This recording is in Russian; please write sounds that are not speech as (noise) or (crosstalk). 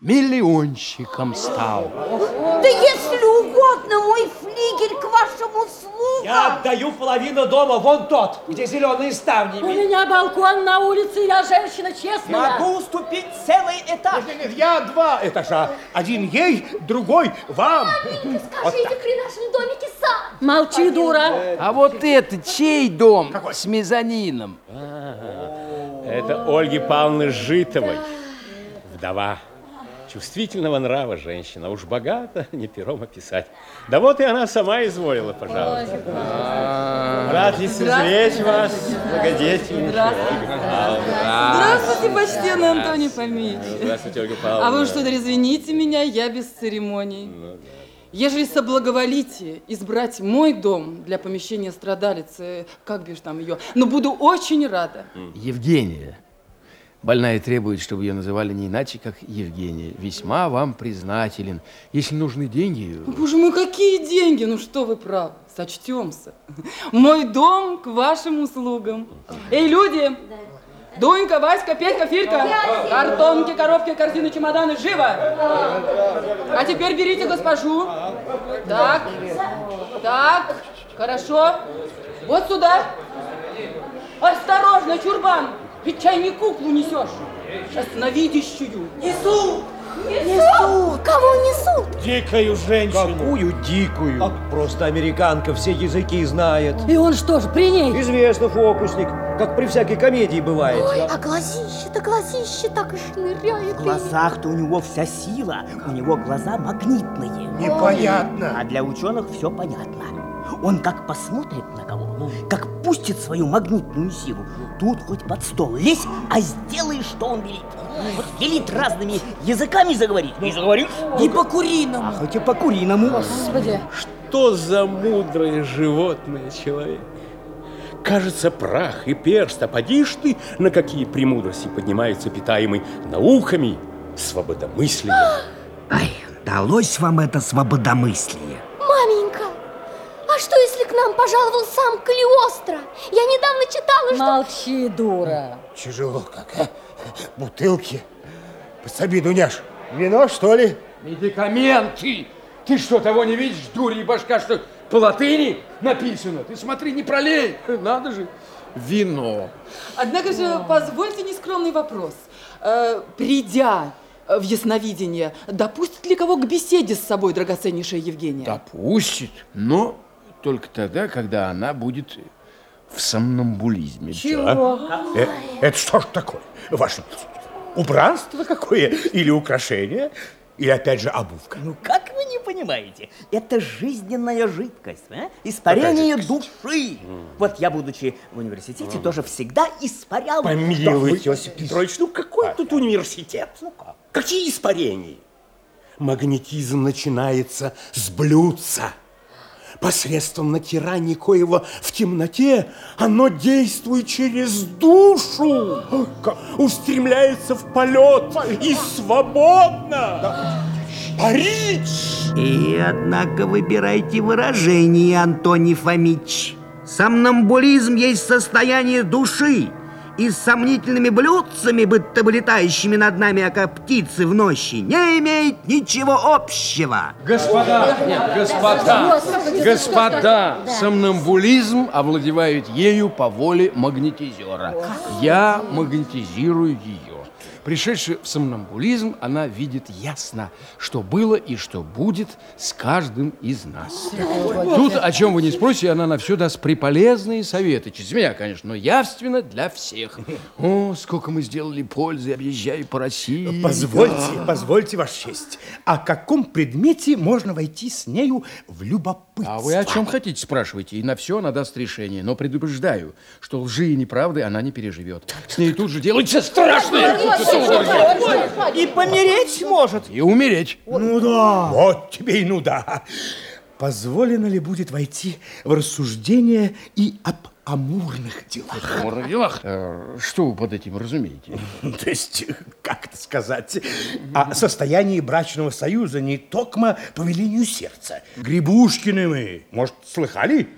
миллионщиком стал. Да если угодно, мой флигель к вашим услугам. Я отдаю половину дома, вон тот, где зеленые ставни. У меня балкон на улице, я женщина честная. Могу уступить целый этаж. Нет, нет, я два этажа. Один ей, другой вам. Скажите, при нашем домике сад. Молчи, дура. А вот это чей дом с мезонином? Это Ольги Павловны Житовой, вдова. Чувствительного нрава женщина, уж богата, (laughs) не пером описать. Да вот и она сама изволила, пожалуйста. Рад лицезреть вас, благодетельнейшая Ольга Павловна. Здравствуйте, почтенный Антоний Фомич. Здравствуйте, Ольга Павловна. А вы что, извините меня, я без церемоний. Ежели соблаговолите избрать мой дом для помещения страдалицы, как бишь там ее, но буду очень рада. Евгения. Больная требует, чтобы ее называли не иначе, как Евгения. Весьма вам признателен. Если нужны деньги... Боже мой, какие деньги? Ну что вы правы, сочтемся. Мой дом к вашим услугам. Эй, люди! Дунька, Васька, Петька, Филька, картонки, коробки, корзины, чемоданы, живо! А теперь берите госпожу. Так, так, хорошо. Вот сюда. Осторожно, чурбан, ведь чай не куклу несешь. Сейчас на видящую. Несу! Несут. Кого несут? Дикую женщину. Какую дикую. А, просто американка все языки знает. И он что ж, при ней? Известно фокусник, как при всякой комедии бывает. Ой, а глазище-то, глазище так и шныряет. В глазах-то у него вся сила, у него глаза магнитные. Непонятно. А для ученых все понятно. Он как посмотрит на кого, как пустит свою магнитную силу, тут хоть под стол лезь, а сделай, что он велит. Вот велит разными языками заговорить, не заговоришь? И по-куриному. А хоть и по-куриному. Господи. Что за мудрое животное человек? Кажется, прах и перст, а подишь ты, на какие премудрости поднимается питаемый науками, свободомыслием. Ай, далось вам это свободомыслие. Маменька, а что если к нам пожаловал сам Калиостро? Я недавно читала, что... Молчи, дура. Тяжело как, а? Бутылки. Пособи, Дуняш. Вино, что ли? Медикаменты! Ты что, того не видишь, дурья башка, что по латыни написано? Ты смотри, не пролей. (laughs) Надо же. Вино. Однако же, позвольте нескромный вопрос. Э, придя в ясновидение, допустит ли кого к беседе с собой, драгоценнейшая Евгения? Допустит, но только тогда, когда она будет в сомнамбулизме. Чего? Э, это что ж такое? Ваше убранство какое? Или украшение? Или опять же обувка? Ну как понимаете? Это жизненная жидкость, а? испарение души. Вот я, будучи в университете, тоже всегда испарял... Помилуйте, Осип Петрович, ну какой тут университет? Ну как? Какие испарения? Магнетизм начинается с блюдца. Посредством натирания коего в темноте оно действует через душу, устремляется в полет и свободно парить. И, однако, выбирайте выражение, Антоний Фомич. Сомнамбулизм есть состояние души, и с сомнительными блюдцами, будто бы летающими над нами, как птицы в ночи, не имеет ничего общего. Господа, нет, господа, господа, сомнамбулизм овладевает ею по воле магнетизера. Я магнетизирую ее. Пришедший в сомнамбулизм, она видит ясно, что было и что будет с каждым из нас. Тут, о чем вы не спросите, она на все даст приполезные советы. Через меня, конечно, но явственно для всех. О, сколько мы сделали пользы, объезжая по России. Позвольте, позвольте, Ваша честь. О каком предмете можно войти с нею в любопытство? А вы о чем хотите, спрашивайте, и на все она даст решение. Но предупреждаю, что лжи и неправды она не переживет. С ней тут же делается страшное. И помереть может. И умереть. Ну да. Вот тебе и ну да. Позволено ли будет войти в рассуждение и об амурных делах? Амурных делах? Э, Что вы под этим разумеете? (laughs) То есть, как это сказать, о состоянии брачного союза не токмо по велению сердца. Грибушкины мы, может, слыхали?